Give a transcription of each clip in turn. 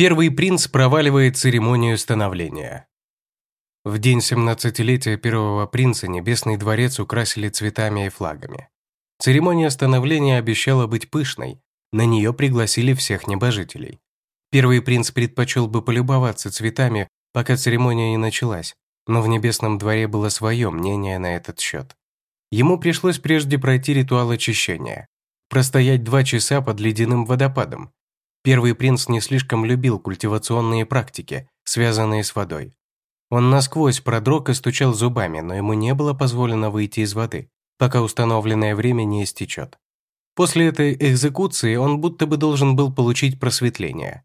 Первый принц проваливает церемонию становления. В день 17-летия первого принца Небесный дворец украсили цветами и флагами. Церемония становления обещала быть пышной, на нее пригласили всех небожителей. Первый принц предпочел бы полюбоваться цветами, пока церемония не началась, но в Небесном дворе было свое мнение на этот счет. Ему пришлось прежде пройти ритуал очищения, простоять два часа под ледяным водопадом. Первый принц не слишком любил культивационные практики, связанные с водой. Он насквозь продрог и стучал зубами, но ему не было позволено выйти из воды, пока установленное время не истечет. После этой экзекуции он будто бы должен был получить просветление.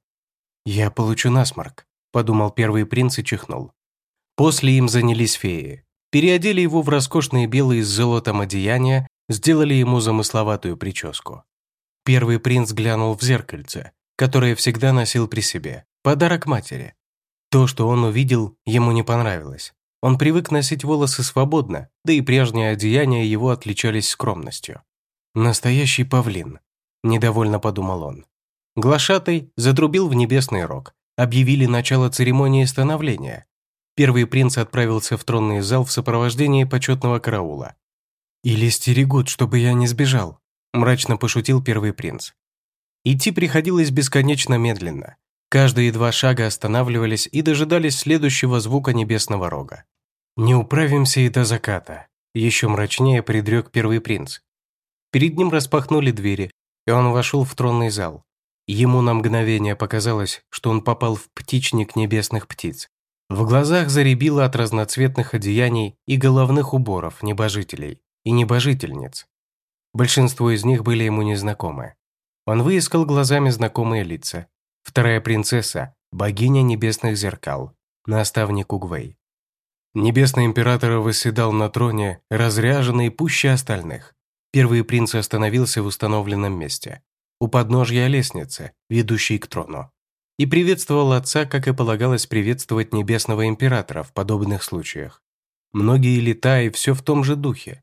«Я получу насморк», – подумал первый принц и чихнул. После им занялись феи. Переодели его в роскошные белые с золотом одеяния, сделали ему замысловатую прическу. Первый принц глянул в зеркальце, которое всегда носил при себе, подарок матери. То, что он увидел, ему не понравилось. Он привык носить волосы свободно, да и прежние одеяния его отличались скромностью. «Настоящий павлин», – недовольно подумал он. Глашатый затрубил в небесный рог. Объявили начало церемонии становления. Первый принц отправился в тронный зал в сопровождении почетного караула. «Или стерегут, чтобы я не сбежал», – мрачно пошутил первый принц. Идти приходилось бесконечно медленно. Каждые два шага останавливались и дожидались следующего звука небесного рога. «Не управимся и до заката», – еще мрачнее предрек первый принц. Перед ним распахнули двери, и он вошел в тронный зал. Ему на мгновение показалось, что он попал в птичник небесных птиц. В глазах заребило от разноцветных одеяний и головных уборов небожителей и небожительниц. Большинство из них были ему незнакомы. Он выискал глазами знакомые лица, Вторая принцесса – богиня небесных зеркал, наставник Угвей. Небесный император восседал на троне, разряженный пуще остальных. Первый принц остановился в установленном месте, у подножья лестницы, ведущей к трону, и приветствовал отца, как и полагалось приветствовать небесного императора в подобных случаях. Многие лета и все в том же духе.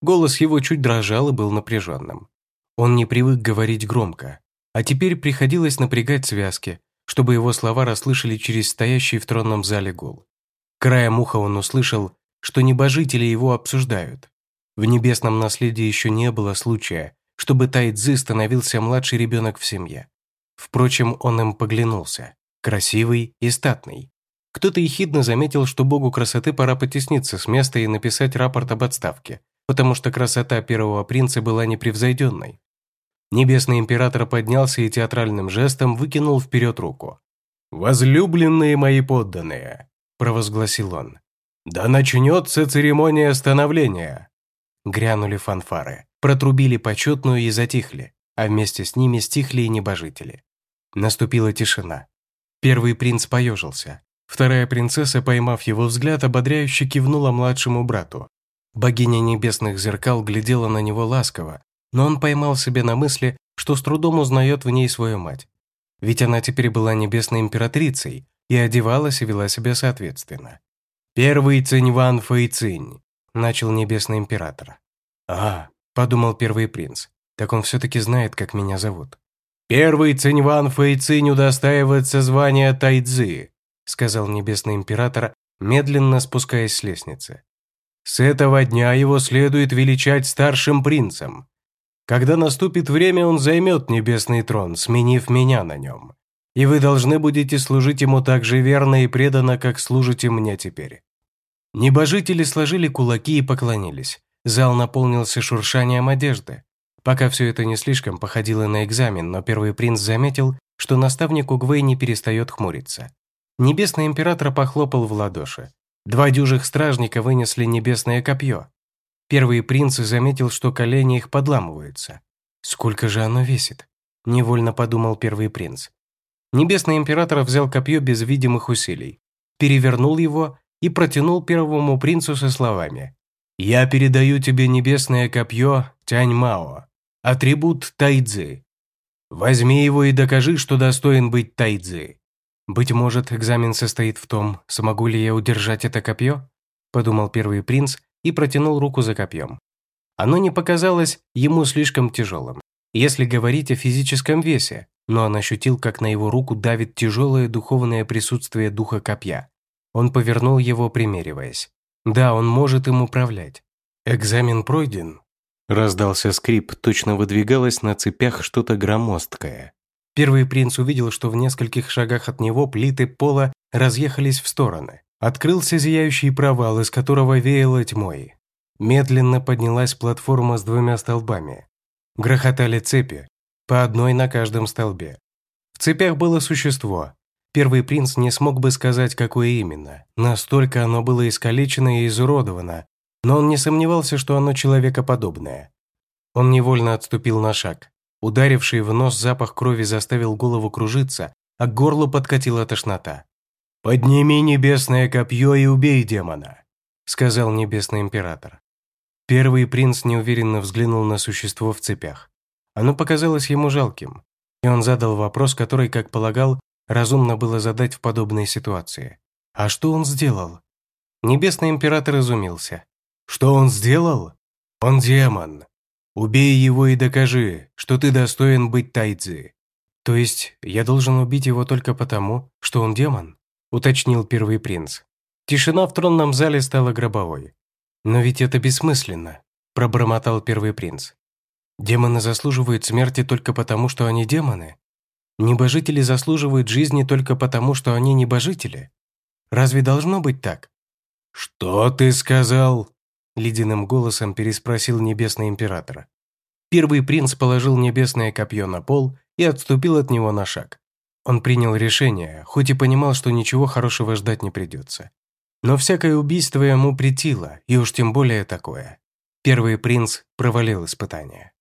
Голос его чуть дрожал и был напряженным. Он не привык говорить громко, а теперь приходилось напрягать связки, чтобы его слова расслышали через стоящий в тронном зале гул. Краем уха он услышал, что небожители его обсуждают. В небесном наследии еще не было случая, чтобы Тайцзы становился младший ребенок в семье. Впрочем, он им поглянулся. Красивый и статный. Кто-то ехидно заметил, что богу красоты пора потесниться с места и написать рапорт об отставке, потому что красота первого принца была непревзойденной. Небесный император поднялся и театральным жестом выкинул вперед руку. «Возлюбленные мои подданные!» – провозгласил он. «Да начнется церемония становления!» Грянули фанфары, протрубили почетную и затихли, а вместе с ними стихли и небожители. Наступила тишина. Первый принц поежился. Вторая принцесса, поймав его взгляд, ободряюще кивнула младшему брату. Богиня небесных зеркал глядела на него ласково, но он поймал себе на мысли, что с трудом узнает в ней свою мать. Ведь она теперь была небесной императрицей и одевалась и вела себя соответственно. «Первый Циньван Фэйцинь», – начал небесный император. «А», – подумал первый принц, – «так он все-таки знает, как меня зовут». «Первый Циньван Фэйцинь удостаивается звания Тайцзы», – сказал небесный император, медленно спускаясь с лестницы. «С этого дня его следует величать старшим принцем. Когда наступит время, он займет небесный трон, сменив меня на нем. И вы должны будете служить ему так же верно и преданно, как служите мне теперь». Небожители сложили кулаки и поклонились. Зал наполнился шуршанием одежды. Пока все это не слишком походило на экзамен, но первый принц заметил, что наставник Угвей не перестает хмуриться. Небесный император похлопал в ладоши. Два дюжих стражника вынесли небесное копье, Первый принц заметил, что колени их подламываются. «Сколько же оно весит?» – невольно подумал первый принц. Небесный император взял копье без видимых усилий, перевернул его и протянул первому принцу со словами «Я передаю тебе небесное копье Тяньмао, атрибут Тайцзы. Возьми его и докажи, что достоин быть Тайцзы. Быть может, экзамен состоит в том, смогу ли я удержать это копье?» – подумал первый принц и протянул руку за копьем. Оно не показалось ему слишком тяжелым. Если говорить о физическом весе, но он ощутил, как на его руку давит тяжелое духовное присутствие духа копья. Он повернул его, примериваясь. Да, он может им управлять. Экзамен пройден. Раздался скрип, точно выдвигалось на цепях что-то громоздкое. Первый принц увидел, что в нескольких шагах от него плиты пола разъехались в стороны. Открылся зияющий провал, из которого веяло тьмой. Медленно поднялась платформа с двумя столбами. Грохотали цепи, по одной на каждом столбе. В цепях было существо. Первый принц не смог бы сказать, какое именно. Настолько оно было искалечено и изуродовано, но он не сомневался, что оно человекоподобное. Он невольно отступил на шаг. Ударивший в нос запах крови заставил голову кружиться, а к горлу подкатила тошнота. «Подними небесное копье и убей демона», — сказал небесный император. Первый принц неуверенно взглянул на существо в цепях. Оно показалось ему жалким, и он задал вопрос, который, как полагал, разумно было задать в подобной ситуации. «А что он сделал?» Небесный император изумился. «Что он сделал? Он демон. Убей его и докажи, что ты достоин быть тайцзи». «То есть я должен убить его только потому, что он демон?» Уточнил первый принц. Тишина в тронном зале стала гробовой. «Но ведь это бессмысленно», пробормотал первый принц. Демоны заслуживают смерти только потому, что они демоны? Небожители заслуживают жизни только потому, что они небожители? Разве должно быть так? «Что ты сказал?» – ледяным голосом переспросил Небесный Император. Первый принц положил небесное копье на пол и отступил от него на шаг. Он принял решение, хоть и понимал, что ничего хорошего ждать не придется. Но всякое убийство ему претило, и уж тем более такое. Первый принц провалил испытание.